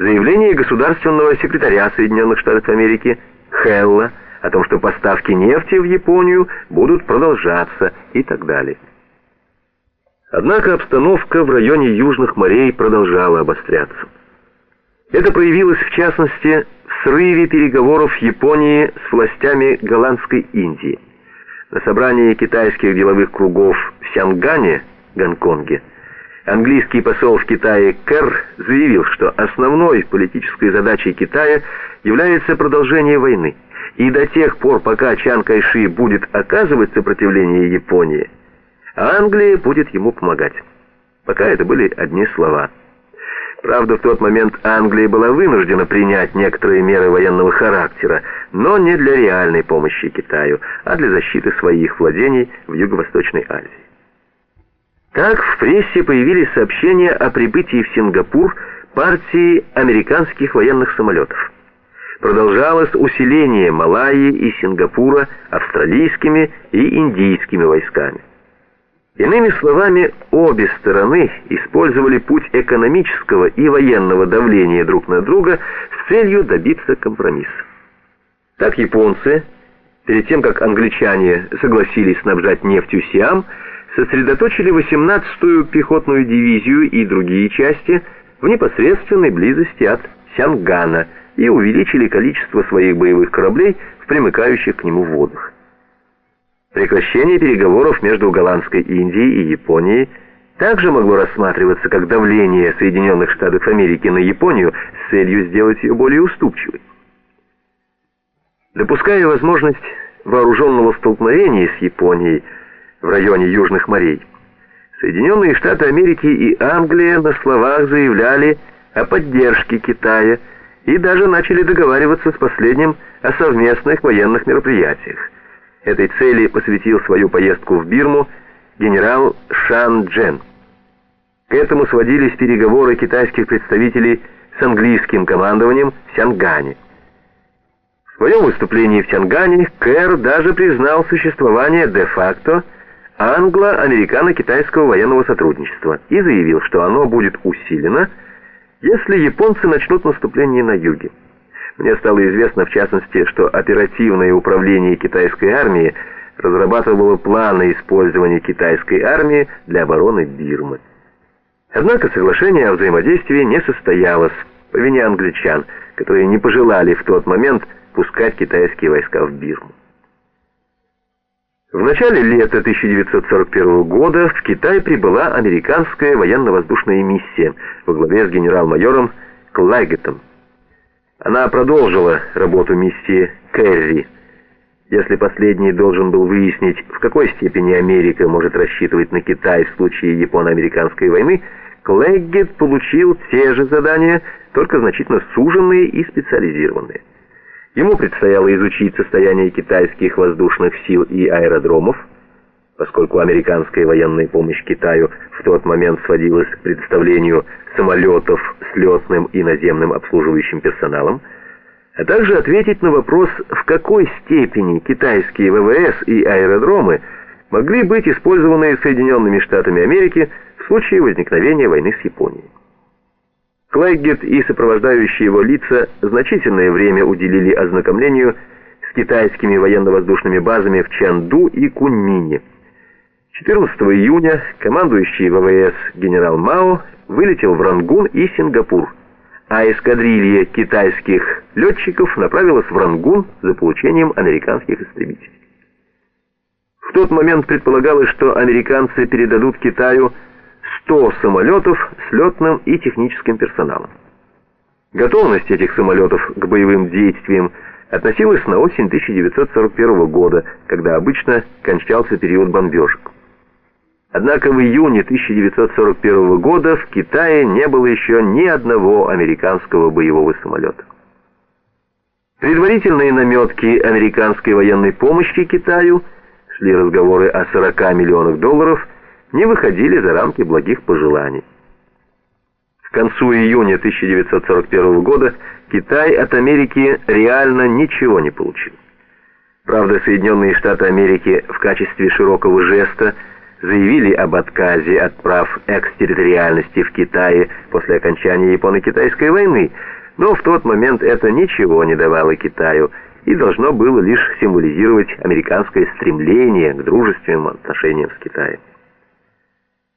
заявление государственного секретаря Соединенных Штатов Америки Хелла о том, что поставки нефти в Японию будут продолжаться и так далее. Однако обстановка в районе Южных морей продолжала обостряться. Это проявилось в частности в срыве переговоров Японии с властями Голландской Индии. На собрании китайских деловых кругов в Сянгане, Гонконге, английский посол в Китае Кэр заявил, что основной политической задачей Китая является продолжение войны, и до тех пор, пока Чан Кайши будет оказывать сопротивление Японии, Англия будет ему помогать. Пока это были одни слова. Правда, в тот момент Англия была вынуждена принять некоторые меры военного характера, но не для реальной помощи Китаю, а для защиты своих владений в Юго-Восточной Азии. Так в прессе появились сообщения о прибытии в Сингапур партии американских военных самолетов. Продолжалось усиление Малайи и Сингапура австралийскими и индийскими войсками. Иными словами, обе стороны использовали путь экономического и военного давления друг на друга с целью добиться компромисса. Так японцы, перед тем как англичане согласились снабжать нефтью Сиам, сосредоточили 18-ю пехотную дивизию и другие части в непосредственной близости от Сянгана и увеличили количество своих боевых кораблей в примыкающих к нему водах. Прекращение переговоров между Голландской Индией и Японией также могло рассматриваться как давление Соединенных Штатов Америки на Японию с целью сделать ее более уступчивой. Допуская возможность вооруженного столкновения с Японией в районе Южных морей, Соединенные Штаты Америки и Англия на словах заявляли о поддержке Китая и даже начали договариваться с последним о совместных военных мероприятиях. Этой цели посвятил свою поездку в Бирму генерал Шан Джен. К этому сводились переговоры китайских представителей с английским командованием в Сянгане. В своем выступлении в Сянгане Кэр даже признал существование де-факто англо-американо-китайского военного сотрудничества и заявил, что оно будет усилено, если японцы начнут наступление на юге. Мне стало известно, в частности, что оперативное управление китайской армии разрабатывало планы использования китайской армии для обороны Бирмы. Однако соглашение о взаимодействии не состоялось по вине англичан, которые не пожелали в тот момент пускать китайские войска в Бирму. В начале лета 1941 года в Китай прибыла американская военно-воздушная миссия во главе с генерал-майором Клагетом. Она продолжила работу миссии Керри. Если последний должен был выяснить, в какой степени Америка может рассчитывать на Китай в случае японо-американской войны, Клэггет получил те же задания, только значительно суженные и специализированные. Ему предстояло изучить состояние китайских воздушных сил и аэродромов, поскольку американская военная помощь Китаю в тот момент сводилась к предоставлению самолетов с летным и наземным обслуживающим персоналом, а также ответить на вопрос, в какой степени китайские ВВС и аэродромы могли быть использованы Соединенными Штатами Америки в случае возникновения войны с Японией. Клайгет и сопровождающие его лица значительное время уделили ознакомлению с китайскими военно-воздушными базами в Чанду и Куньмине – 14 июня командующий ВВС генерал Мао вылетел в Рангун и Сингапур, а эскадрилья китайских летчиков направилась в Рангун за получением американских истребителей. В тот момент предполагалось, что американцы передадут Китаю 100 самолетов с летным и техническим персоналом. Готовность этих самолетов к боевым действиям относилась на осень 1941 года, когда обычно кончался период бомбежек. Однако в июне 1941 года в Китае не было еще ни одного американского боевого самолета. Предварительные наметки американской военной помощи Китаю, шли разговоры о 40 миллионах долларов, не выходили за рамки благих пожеланий. К концу июня 1941 года Китай от Америки реально ничего не получил. Правда, Соединенные Штаты Америки в качестве широкого жеста заявили об отказе от прав экстерриториальности в Китае после окончания Японо-Китайской войны, но в тот момент это ничего не давало Китаю и должно было лишь символизировать американское стремление к дружественным отношениям с Китаем.